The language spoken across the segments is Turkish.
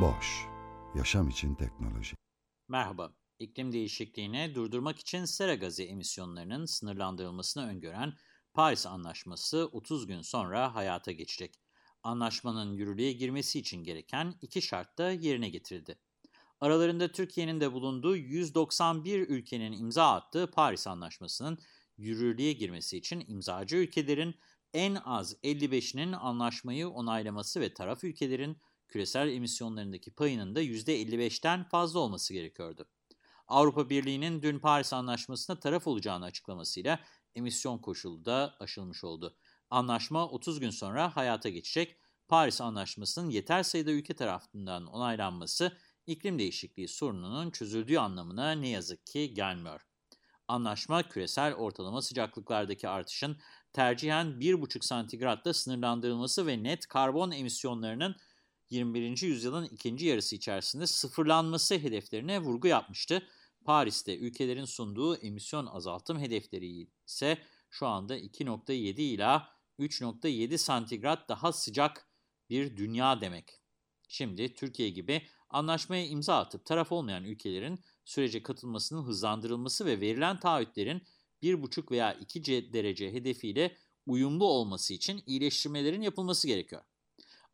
Boş, yaşam için teknoloji. Merhaba, iklim değişikliğini durdurmak için sera gazı emisyonlarının sınırlandırılmasını öngören Paris Anlaşması 30 gün sonra hayata geçecek. Anlaşmanın yürürlüğe girmesi için gereken iki şart da yerine getirildi. Aralarında Türkiye'nin de bulunduğu 191 ülkenin imza attığı Paris Anlaşması'nın yürürlüğe girmesi için imzacı ülkelerin en az 55'inin anlaşmayı onaylaması ve taraf ülkelerin küresel emisyonlarındaki payının da %55'ten fazla olması gerekiyordu. Avrupa Birliği'nin dün Paris Anlaşması'na taraf olacağını açıklamasıyla emisyon koşulu da aşılmış oldu. Anlaşma 30 gün sonra hayata geçecek. Paris Anlaşması'nın yeter sayıda ülke tarafından onaylanması iklim değişikliği sorununun çözüldüğü anlamına ne yazık ki gelmiyor. Anlaşma küresel ortalama sıcaklıklardaki artışın tercihen 1,5 santigratla sınırlandırılması ve net karbon emisyonlarının 21. yüzyılın ikinci yarısı içerisinde sıfırlanması hedeflerine vurgu yapmıştı. Paris'te ülkelerin sunduğu emisyon azaltım hedefleri ise şu anda 2.7 ila 3.7 santigrat daha sıcak bir dünya demek. Şimdi Türkiye gibi anlaşmaya imza atıp taraf olmayan ülkelerin sürece katılmasının hızlandırılması ve verilen taahhütlerin 1,5 veya 2 derece hedefiyle uyumlu olması için iyileştirmelerin yapılması gerekiyor.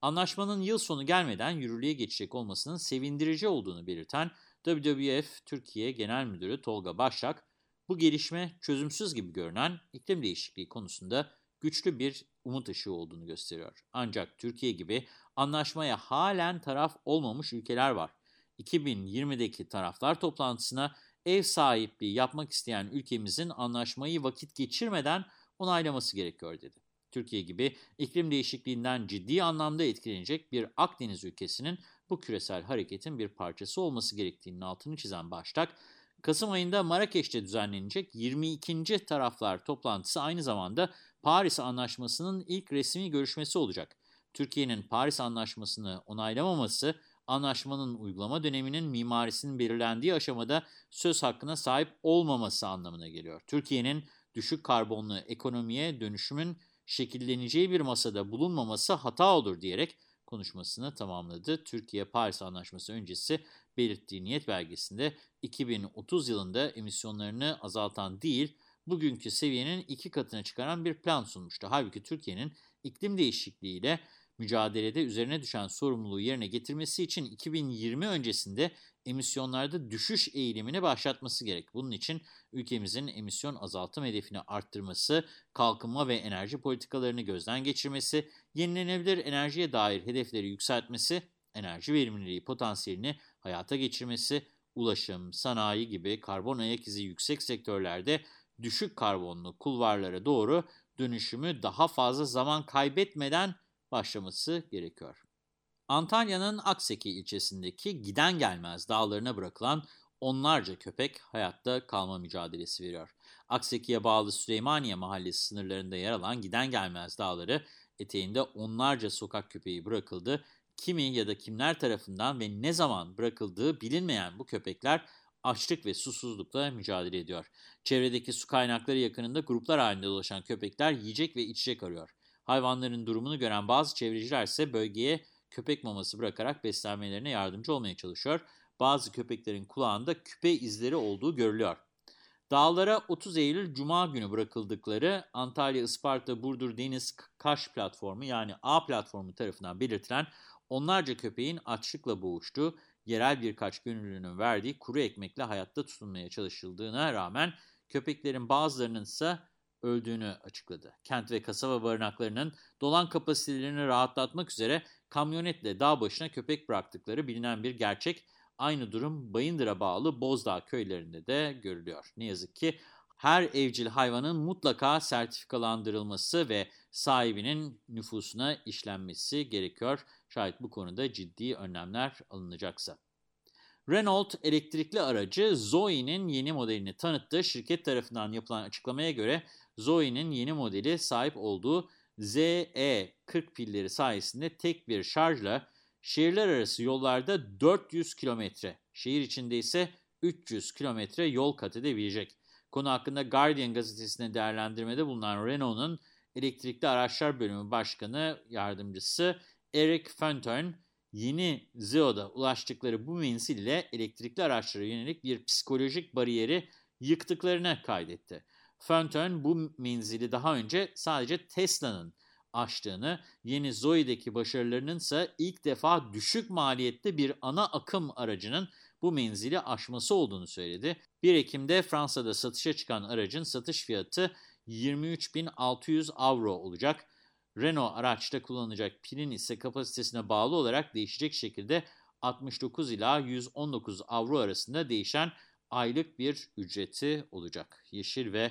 Anlaşmanın yıl sonu gelmeden yürürlüğe geçecek olmasının sevindirici olduğunu belirten WWF Türkiye Genel Müdürü Tolga Başak, bu gelişme çözümsüz gibi görünen iklim değişikliği konusunda güçlü bir umut ışığı olduğunu gösteriyor. Ancak Türkiye gibi anlaşmaya halen taraf olmamış ülkeler var. 2020'deki taraflar toplantısına ev sahipliği yapmak isteyen ülkemizin anlaşmayı vakit geçirmeden onaylaması gerekiyor dedi. Türkiye gibi iklim değişikliğinden ciddi anlamda etkilenecek bir Akdeniz ülkesinin bu küresel hareketin bir parçası olması gerektiğinin altını çizen Baştak, Kasım ayında Marrakeş'te düzenlenecek 22. taraflar toplantısı aynı zamanda Paris Anlaşması'nın ilk resmi görüşmesi olacak. Türkiye'nin Paris Anlaşması'nı onaylamaması, anlaşmanın uygulama döneminin mimarisinin belirlendiği aşamada söz hakkına sahip olmaması anlamına geliyor. Türkiye'nin düşük karbonlu ekonomiye dönüşümün şekilleneceği bir masada bulunmaması hata olur diyerek konuşmasını tamamladı. Türkiye Paris Anlaşması öncesi belirttiği niyet belgesinde 2030 yılında emisyonlarını azaltan değil, bugünkü seviyenin iki katına çıkaran bir plan sunmuştu. Halbuki Türkiye'nin iklim değişikliğiyle mücadelede üzerine düşen sorumluluğu yerine getirmesi için 2020 öncesinde emisyonlarda düşüş eğilimini başlatması gerek. Bunun için ülkemizin emisyon azaltım hedefini arttırması, kalkınma ve enerji politikalarını gözden geçirmesi, yenilenebilir enerjiye dair hedefleri yükseltmesi, enerji verimliliği potansiyelini hayata geçirmesi, ulaşım, sanayi gibi karbon ayak izi yüksek sektörlerde düşük karbonlu kulvarlara doğru dönüşümü daha fazla zaman kaybetmeden başlaması gerekiyor. Antalya'nın Akseki ilçesindeki giden gelmez dağlarına bırakılan onlarca köpek hayatta kalma mücadelesi veriyor. Akseki'ye bağlı Süleymaniye mahallesi sınırlarında yer alan giden gelmez dağları eteğinde onlarca sokak köpeği bırakıldı. Kimi ya da kimler tarafından ve ne zaman bırakıldığı bilinmeyen bu köpekler açlık ve susuzlukla mücadele ediyor. Çevredeki su kaynakları yakınında gruplar halinde dolaşan köpekler yiyecek ve içecek arıyor. Hayvanların durumunu gören bazı çevreciler ise bölgeye köpek maması bırakarak beslenmelerine yardımcı olmaya çalışıyor. Bazı köpeklerin kulağında küpe izleri olduğu görülüyor. Dağlara 30 Eylül Cuma günü bırakıldıkları Antalya, Isparta, Burdur, Deniz, Kaş platformu yani A platformu tarafından belirtilen onlarca köpeğin açlıkla boğuştuğu, yerel birkaç gönüllünün verdiği kuru ekmekle hayatta tutunmaya çalışıldığına rağmen köpeklerin bazılarının ise öldüğünü açıkladı. Kent ve kasaba barınaklarının dolan kapasitelerini rahatlatmak üzere kamyonetle dağ başına köpek bıraktıkları bilinen bir gerçek. Aynı durum Bayındır'a bağlı Bozdağ köylerinde de görülüyor. Ne yazık ki her evcil hayvanın mutlaka sertifikalandırılması ve sahibinin nüfusuna işlenmesi gerekiyor. Şayet bu konuda ciddi önlemler alınacaksa. Renault elektrikli aracı Zoe'nin yeni modelini tanıttı. Şirket tarafından yapılan açıklamaya göre Zoe'nin yeni modeli sahip olduğu ZE40 pilleri sayesinde tek bir şarjla şehirler arası yollarda 400 kilometre, şehir içinde ise 300 kilometre yol kat edebilecek. Konu hakkında Guardian gazetesine değerlendirmede bulunan Renault'un elektrikli araçlar bölümü başkanı yardımcısı Eric Fenton, yeni Zeo'da ulaştıkları bu menzil ile elektrikli araçlara yönelik bir psikolojik bariyeri yıktıklarını kaydetti. Fenton bu menzili daha önce sadece Tesla'nın aştığını, yeni Zoe'deki başarılarının ise ilk defa düşük maliyette bir ana akım aracının bu menzili aşması olduğunu söyledi. 1 Ekim'de Fransa'da satışa çıkan aracın satış fiyatı 23.600 avro olacak. Renault araçta kullanılacak pilin ise kapasitesine bağlı olarak değişecek şekilde 69 ila 119 avro arasında değişen aylık bir ücreti olacak. Yeşil ve